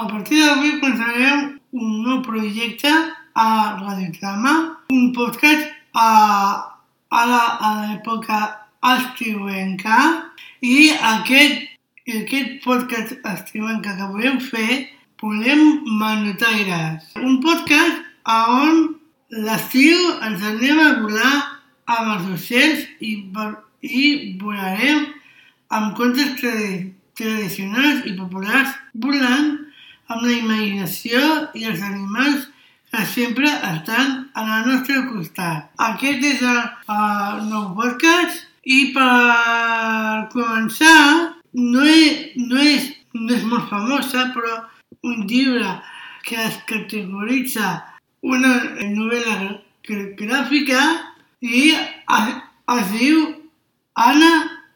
A partir d'avui començarem un nou projecte a Radiotrama, un podcast a, a l'època estiuenca i aquest, aquest podcast estiuenca que volem fer volem manotaires. Un podcast on l'estiu ens anem a volar amb els ocells i, i volarem amb contes tradicionals i populars volant amb la imaginació i els animals que sempre estan al nostre costat. Aquest és el, el nou podcast i per començar no és, no, és, no és molt famosa però un llibre que es categoritza una novel·la gràfica i es, es diu Anna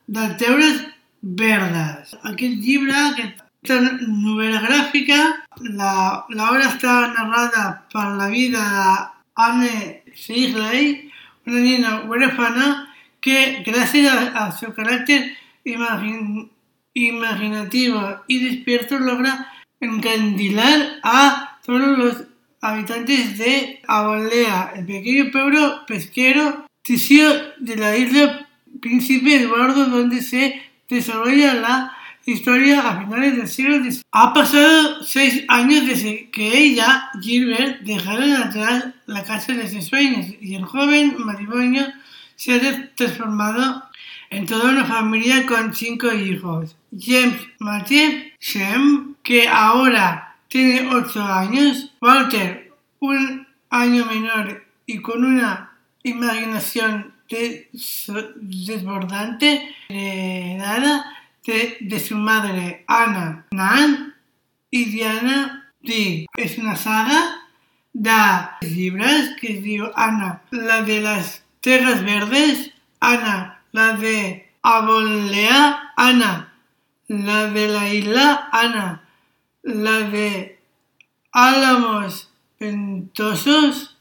dels Teures verdes. Aquest llibre, aquesta novel·la gràfica, l'obra està narrada per la vida d'Anne Shirley, una nena huérfana que gràcies al seu caràcter imagin, imaginativo y despierto logra encandilar a todos los habitantes de Avalea, el pequeño pueblo pesquero tisio de la isla Príncipe Eduardo, donde se desarrolla la historia a finales del siglo XIX. Ha pasado seis años desde que ella, Gilbert, dejaron atrás la casa de sus sueños y el joven matrimonio se ha transformado en toda una familia con cinco hijos. James Matthew Shem, que ahora tiene ocho años, Walter, un año menor y con una imaginación desbordante heredada de, su madre Anna Nan y Diana D. És una saga de llibres que es diu Anna, la de les Terres Verdes, Anna, la de Abolea, Anna, la de la isla, Anna, la de Álamos Ventosos,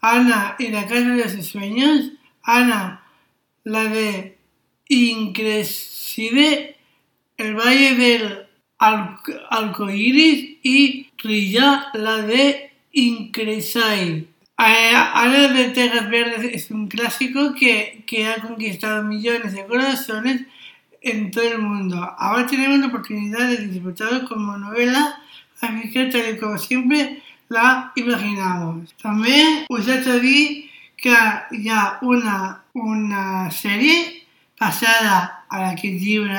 Ana y la casa de sus sueños, Ana, la de Increscide, el Valle del Arcoiris y Rilla, la de Incresai. Ana de Terras Verdes es un clásico que, que ha conquistado millones de corazones en todo el mundo. Ahora tenemos la oportunidad de disfrutarlo como novela, así que tal y como siempre la imaginamos. També us haig de dir que hi ha una, una sèrie passada a aquest llibre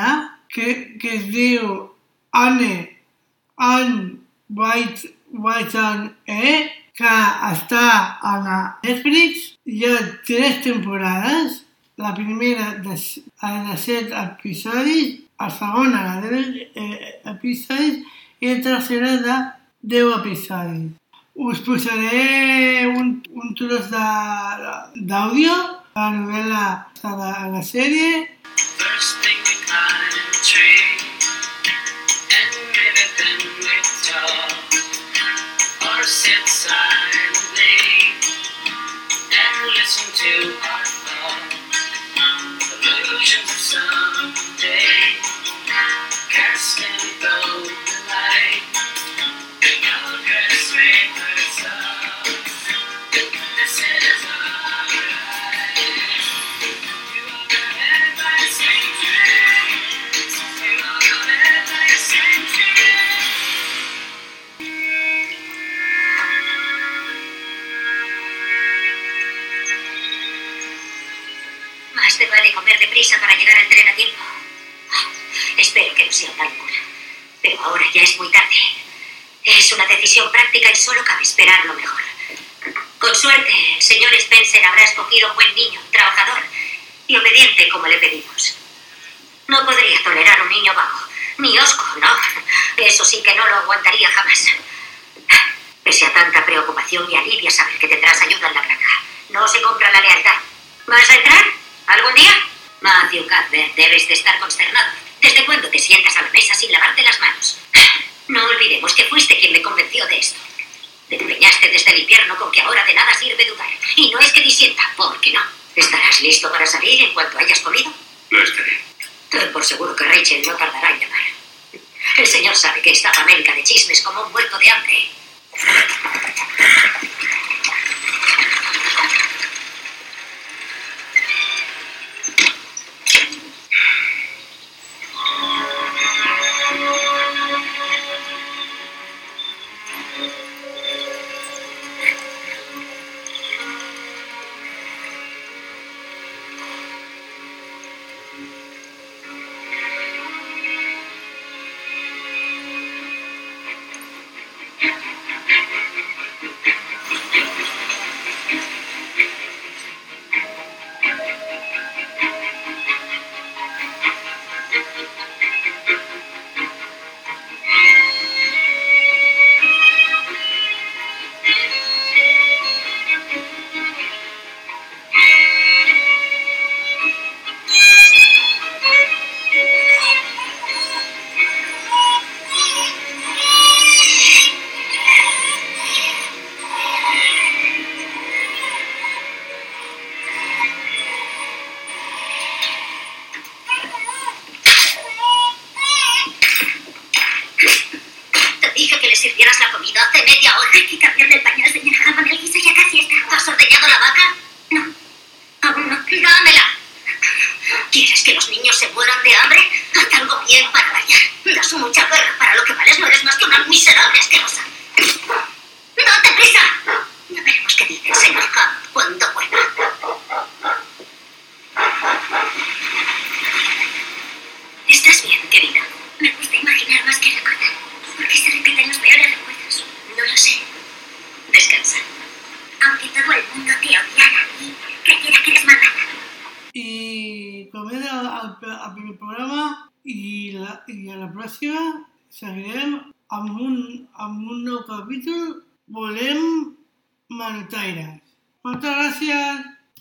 que, que es diu Anne Anne White, White and E que està a la Netflix. Hi ha tres temporades. La primera de, de set episodis, la segona de deu eh, episodis i la tercera de deu episodis. Us posaré un, un tros d'àudio la novel·la de la sèrie. Pero ahora ya es muy tarde. Es una decisión práctica y solo cabe esperar lo mejor. Con suerte, el señor Spencer habrá escogido un buen niño, trabajador y obediente como le pedimos. No podría tolerar un niño vago. Ni osco, no. Eso sí que no lo aguantaría jamás. Pese a tanta preocupación y alivia saber que tendrás ayuda en la granja. No se compra la lealtad. ¿Vas a entrar? ¿Algún día? Matthew Cuthbert, debes de estar consternado. ¿Desde cuándo te sientas a la mesa sin lavarte las manos? No olvidemos que fuiste quien me convenció de esto. Te empeñaste desde el invierno con que ahora de nada sirve dudar. Y no es que disienta, porque no. ¿Estarás listo para salir en cuanto hayas comido? Lo estaré. Ten por seguro que Rachel no tardará en llamar. El señor sabe que esta América de chismes como un muerto de hambre. Bien para variar. Das mucha guerra. Para lo que vales no eres más que una miserable asquerosa. ¡Date prisa! Ya veremos qué dice el señor Hunt cuando vuelva. ¿Estás bien, querida? Me gusta imaginar más que recordar. ¿Por qué se repiten los peores recuerdos? No lo sé. Descansa. Aunque todo el mundo te odiara y creyera que eres malvada. Y comienza al primer programa i, la, i a la pròxima seguirem amb un, amb un nou capítol Volem Manotaires. Moltes gràcies!